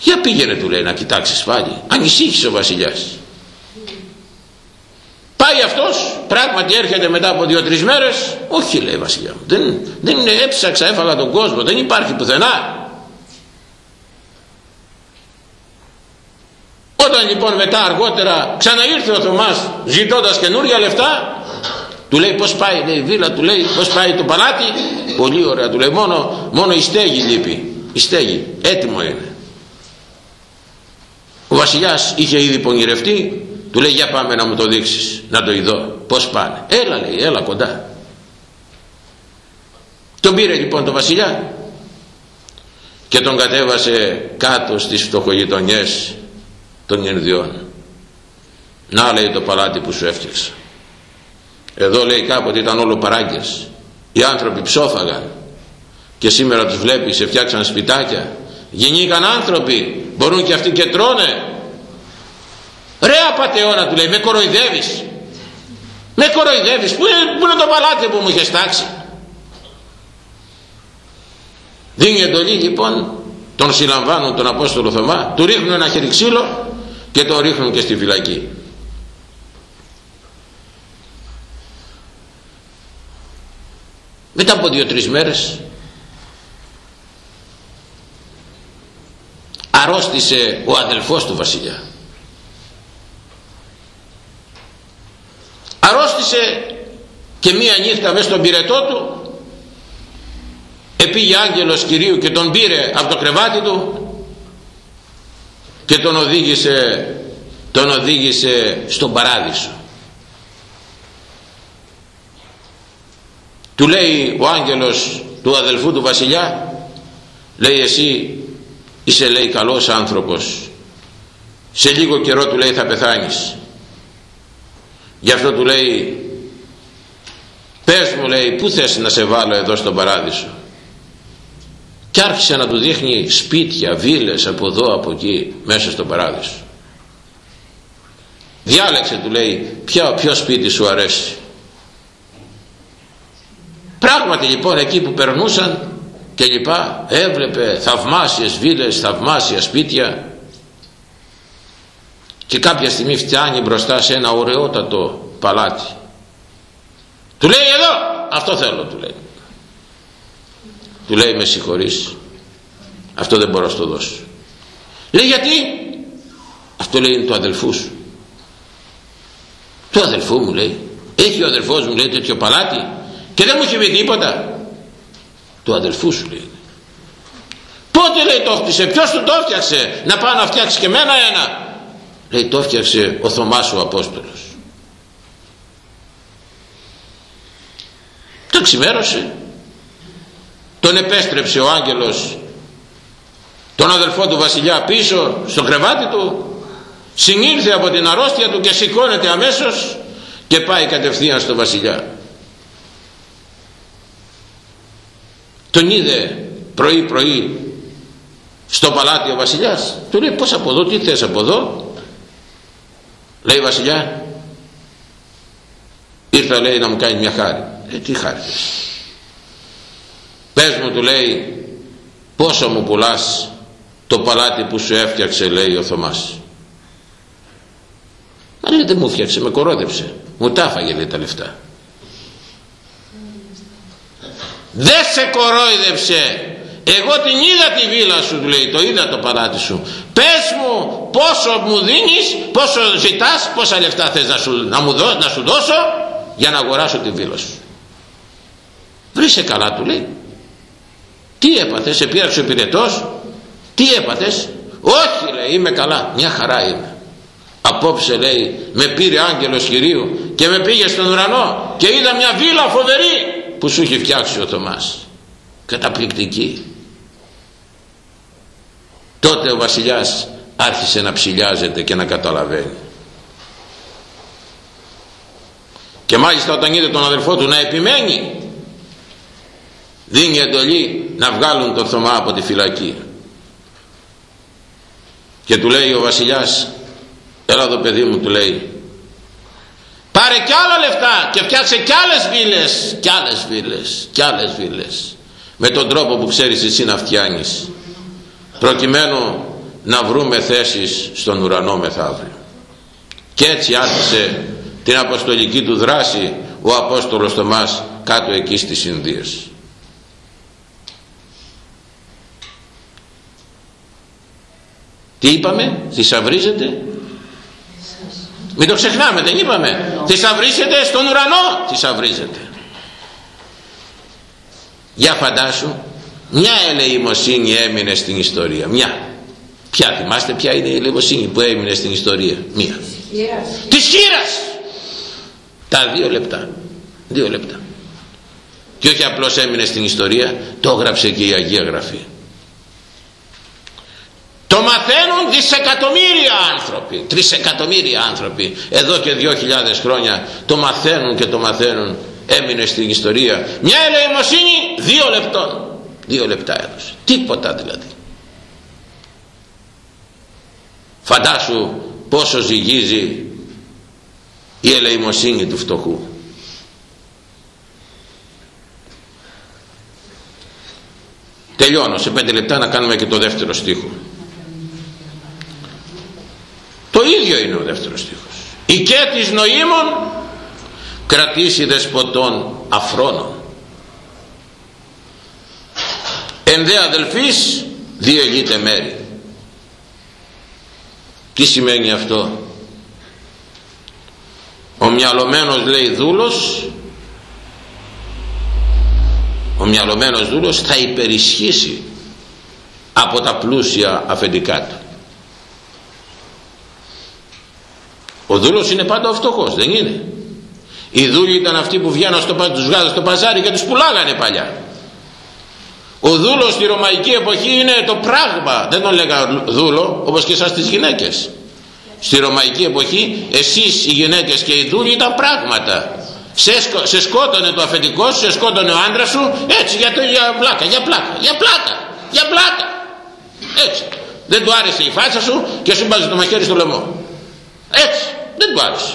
Για πήγαινε του λέει να κοιτάξεις πάλι. Ανησύχησε ο βασιλιάς. Πάει αυτός πράγματι έρχεται μετά από δύο-τρεις μέρες. Όχι λέει βασιλιά μου δεν, δεν είναι έψαξα έφαγα τον κόσμο δεν υπάρχει πουθενά όταν λοιπόν μετά αργότερα ξαναήρθε ο Θωμάς ζητώντας καινούρια λεφτά του λέει πως πάει λέει, η βίλα του λέει πως πάει το παλάτι πολύ ωραία του λέει μόνο, μόνο η στέγη λείπει η στέγη έτοιμο είναι. Ο βασιλιάς είχε ήδη πονηρευτεί του λέει για πάμε να μου το δείξεις να το ειδώ πως πάνε έλα λέει έλα κοντά τον πήρε λοιπόν το βασιλιά και τον κατέβασε κάτω στις φτωχογειτονιές των Ινδιών. Να λέει το παλάτι που σου έφτιαξα. Εδώ λέει κάποτε ήταν όλο παράγκες. Οι άνθρωποι ψόφαγαν. Και σήμερα τους βλέπεις σε φτιάξαν σπιτάκια. Γεννήκαν άνθρωποι. Μπορούν και αυτοί και τρώνε. Ρε απατεώνα του λέει με κοροϊδεύεις. Με κοροϊδεύεις. Πού είναι, πού είναι το παλάτι που μου είχες τάξει; Δίνει εντολή λοιπόν τον συλλαμβάνουν τον Απόστολο Θωμά. Του ρίχνουν ένα χέρι ξύλο και τον ρίχνουν και στη φυλακή. Μετά από δύο-τρεις μέρες αρρώστησε ο αδελφός του βασιλιά. Αρρώστησε και μία νύχτα μέσα στον πυρετό του επήγε άγγελος Κυρίου και τον πήρε από το κρεβάτι του και τον οδήγησε τον οδήγησε στον παράδεισο. Του λέει ο άγγελος του αδελφού του βασιλιά λέει εσύ είσαι λέει καλός άνθρωπος. Σε λίγο καιρό του λέει θα πεθάνεις γι' αυτό του λέει πες μου λέει πού θες να σε βάλω εδώ στον παράδεισο και άρχισε να του δείχνει σπίτια, βίλες από εδώ από εκεί μέσα στον παράδεισο. Διάλεξε του λέει ποιο, ποιο σπίτι σου αρέσει. Πράγματι λοιπόν εκεί που περνούσαν και λοιπά έβλεπε θαυμάσιες βίλες θαυμάσια σπίτια και κάποια στιγμή φτιάνει μπροστά σε ένα ωραιότατο παλάτι. Του λέει εδώ αυτό θέλω του λέει. Του λέει με συγχωρείς αυτό δεν μπορώ να το δώσω λέει γιατί; Αυτό λέει είναι του αδελφού σου του αδελφού μου λέει. Έχει ο αδελφός μου λέει τέτοιο παλάτι και δεν μου έχει πει τίποτα του αδελφού σου λέει. Πότε λέει το χτίσε ποιος του το έφτιαξε να πάω να φτιάξει και μένα ένα λέει το έφτιαξε ο Θωμάς ο Απόστολος το ξημέρωσε. Τον επέστρεψε ο άγγελος τον αδελφό του βασιλιά πίσω στο κρεβάτι του συνήλθε από την αρρώστια του και σηκώνεται αμέσως και πάει κατευθείαν στο βασιλιά. Τον είδε πρωί πρωί στο παλάτι ο βασιλιάς. Του λέει πως από εδώ τι θες από εδώ; Λέει βασιλιά ήρθα λέει να μου κάνει μια χάρη ε τι χάρη πες μου του λέει πόσο μου πουλάς το παλάτι που σου έφτιαξε λέει ο Θωμάς. Μα λέει δεν μου φτιάξε με κορόδεψε μου τα έφαγε λέει τα λεφτά. Δεν σε κορόιδεψε. Εγώ την είδα τη βίλα σου του λέει το είδα το παλάτι σου. Πες μου πόσο μου δίνεις πόσο ζητάς πόσα λεφτά θες να σου, να μου δω, να σου δώσω για να αγοράσω τη βίλα σου. Βρίσκε καλά του λέει. Τι έπαθες σε πήραξε ο πυρετός τι έπαθες όχι λέει είμαι καλά. Μια χαρά είμαι. Απόψε λέει με πήρε άγγελος Κυρίου και με πήγε στον ουρανό και είδα μια βίλα φοβερή που σου έχει φτιάξει ο Θωμάς. Καταπληκτική. Τότε ο βασιλιάς άρχισε να ψηλιάζεται και να καταλαβαίνει. Και μάλιστα όταν είδε τον αδελφό του να επιμένει δίνει εντολή να βγάλουν τον Θωμά από τη φυλακή και του λέει ο βασιλιάς έλα εδώ παιδί μου του λέει πάρε κι άλλα λεφτά και φτιάξε κι άλλες βίλες κι άλλες βίλες κι άλλες βίλες με τον τρόπο που ξέρεις εσύ να φτιάνεις προκειμένου να βρούμε θέσεις στον ουρανό μεθαύριο και έτσι άρχισε την αποστολική του δράση ο Απόστολος Θωμάς κάτω εκεί στις Ινδίες τι είπαμε θησαυρίζεται. Μην το ξεχνάμε δεν είπαμε. Θησαυρίζεται στον ουρανό θησαυρίζεται. Για φαντάσου μια ελεημοσύνη έμεινε στην ιστορία. Μια. Ποια θυμάστε ποια είναι η ελεημοσύνη που έμεινε στην ιστορία; Μια. Της χείρας. Τα δύο λεπτά. Δύο λεπτά. Και όχι απλώς έμεινε στην ιστορία το έγραψε και η Αγία Γραφή το μαθαίνουν δισεκατομμύρια άνθρωποι. Τρισεκατομμύρια άνθρωποι. Εδώ και δυο χιλιάδες χρόνια το μαθαίνουν και το μαθαίνουν. Έμεινε στην ιστορία. Μια ελεημοσύνη δύο λεπτών. Δύο λεπτά έδωσε. Τίποτα δηλαδή. Φαντάσου πόσο ζυγίζει η ελεημοσύνη του φτωχού. Τελειώνω. Σε πέντε λεπτά να κάνουμε και το δεύτερο στίχο το ίδιο είναι ο δεύτερος στίχος. Η και της νοήμων κρατήσει δεσποτών αφρόνων. Εν δε αδελφής διελείται μέρη. Τι σημαίνει αυτό; Ο μυαλωμένος λέει δούλος ο μυαλωμένος δούλος θα υπερισχύσει από τα πλούσια αφεντικά του ο δούλος είναι πάντα ο φτωχός δεν είναι. Οι δούλοι ήταν αυτοί που βγαίνουν στο, τους στο παζάρι και τους πουλάγανε παλιά. Ο δούλος στη ρωμαϊκή εποχή είναι το πράγμα. Δεν τον λέγα δούλο όπως και εσάς τις γυναίκες. Στη ρωμαϊκή εποχή εσείς οι γυναίκες και οι δούλοι ήταν πράγματα. Σε, σκο, σε σκότωνε το αφεντικό σου, σε σκότωνε ο άντρας σου έτσι για, το, για πλάκα, για πλάκα, για πλάκα, για πλάκα. Έτσι. Δεν του άρεσε η φάτσα σου και σου μπάζει το μαχαίρι στο λαιμό έτσι δεν του άρεσε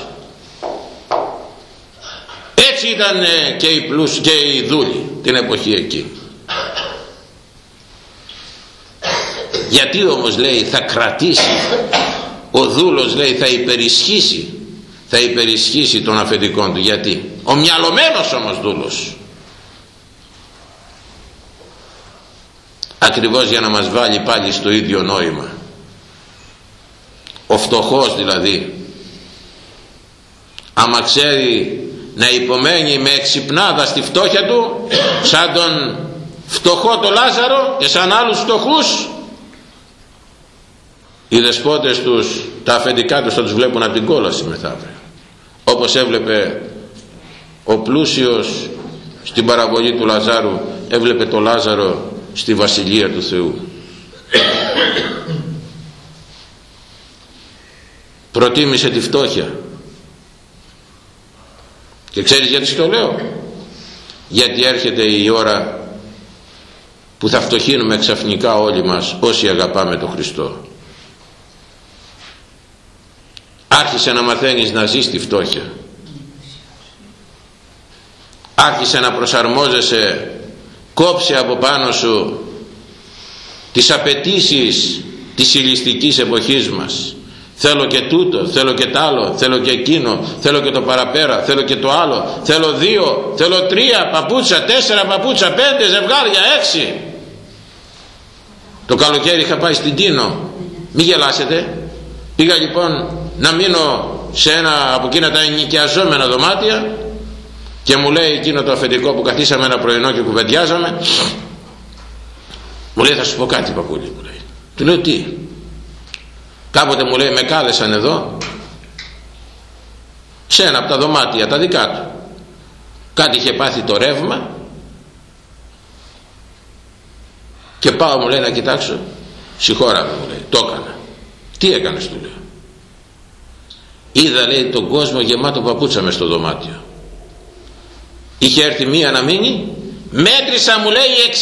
έτσι ήταν και οι, πλούς, και οι δούλοι την εποχή εκεί. Γιατί όμως λέει θα κρατήσει ο δούλος λέει θα υπερισχύσει θα υπερισχύσει των αφεντικών του. Γιατί; Ο μυαλωμένος όμως δούλος. Ακριβώς για να μας βάλει πάλι στο ίδιο νόημα ο φτωχός δηλαδή. Άμα ξέρει να υπομένει με εξυπνάδα στη φτώχεια του σαν τον φτωχό το Λάζαρο και σαν άλλους φτωχούς οι δεσπότες τους τα αφεντικά τους θα τους βλέπουν από την κόλαση μεθαύριο. Όπως έβλεπε ο πλούσιος στην παραβολή του Λαζάρου έβλεπε το Λάζαρο στη Βασιλεία του Θεού προτίμησε τη φτώχεια. Και ξέρεις γιατί το λέω; Γιατί έρχεται η ώρα που θα φτωχύνουμε ξαφνικά όλοι μας όσοι αγαπάμε τον Χριστό. Άρχισε να μαθαίνεις να ζεις τη φτώχεια. Άρχισε να προσαρμόζεσαι. Κόψε από πάνω σου τις απαιτήσεις της ηλιστικής εποχής μας θέλω και τούτο, θέλω και τ' άλλο, θέλω και εκείνο, θέλω και το παραπέρα, θέλω και το άλλο, θέλω δύο, θέλω τρία παπούτσα, τέσσερα παπούτσα, πέντε ζευγάρια, έξι. Το καλοκαίρι είχα πάει στην Τίνο, μη γελάσετε. Πήγα λοιπόν να μείνω σε ένα από εκείνα τα ενοικιαζόμενα δωμάτια και μου λέει εκείνο το αφεντικό που καθίσαμε ένα πρωινό και κουβεντιάζαμε μου λέει θα σου πω κάτι παππούλη μου λέει του λέω τι κάποτε μου λέει με κάλεσαν εδώ σε ένα από τα δωμάτια τα δικά του. Κάτι είχε πάθει το ρεύμα και πάω μου λέει να κοιτάξω. Συγχώρα μου λέει το έκανα. Τι έκανες του λέω. Είδα λέει τον κόσμο γεμάτο παπούτσα μες στο δωμάτιο. Είχε έρθει μία να μείνει μέτρησα μου λέει 69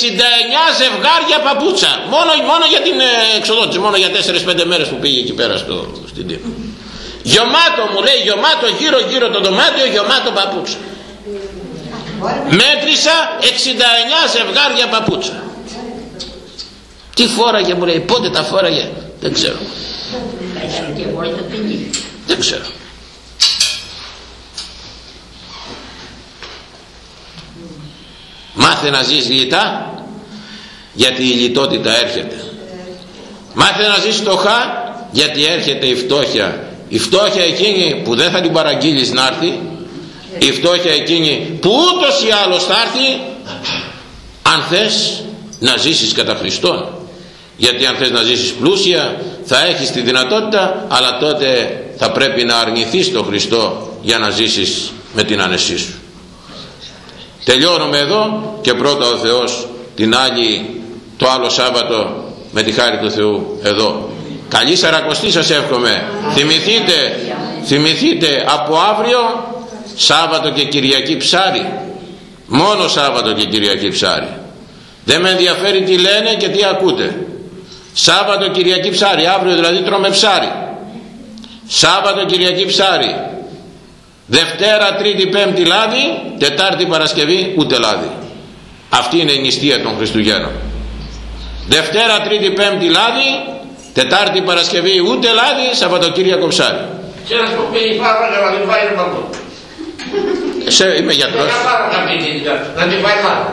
ζευγάρια παπούτσα. Μόνο, μόνο για την ε, εξοδότηση μόνο για 4-5 μέρες που πήγε εκεί πέρα στο, στην Τύπο γεμάτο μου λέει γεμάτο γύρω γύρω το δωμάτιο γεμάτο παπούτσα. Μέτρησα 69 ζευγάρια παπούτσα. Τι φόραγε μου λέει πότε τα φόραγε δεν ξέρω. Δεν ξέρω μάθε να ζεις λιτά γιατί η λιτότητα έρχεται. Μάθε να ζεις φτωχά γιατί έρχεται η φτώχεια. Η φτώχεια εκείνη που δεν θα την παραγγείλεις να έρθει η φτώχεια εκείνη που ούτως ή άλλως θα έρθει αν θες να ζήσεις κατά Χριστόν. Γιατί αν θες να ζήσεις πλούσια θα έχεις τη δυνατότητα αλλά τότε θα πρέπει να αρνηθείς τον Χριστό για να ζήσεις με την άνεσή σου τελειώνουμε εδώ και πρώτα ο Θεός την άλλη το άλλο Σάββατο με τη χάρη του Θεού εδώ. Καλή σαρακοστή σας εύχομαι. Θυμηθείτε θυμηθείτε από αύριο Σάββατο και Κυριακή ψάρι. Μόνο Σάββατο και Κυριακή ψάρι. Δεν με ενδιαφέρει τι λένε και τι ακούτε. Σάββατο Κυριακή ψάρι. Αύριο δηλαδή τρώμε ψάρι. Σάββατο Κυριακή ψάρι Δευτέρα, Τρίτη, Πέμπτη λάδι Τετάρτη Παρασκευή ούτε λάδι. Αυτή είναι η νηστεία των Χριστουγέννων. Δευτέρα, Τρίτη, Πέμπτη λάδι Τετάρτη Παρασκευή ούτε λάδι Σαββατοκύριακο ψάρι. Και να σου πει πάρα για να την φάει παντού. Σε, είμαι γιατρός. Να πάρω να πει να την φάει μάλλον.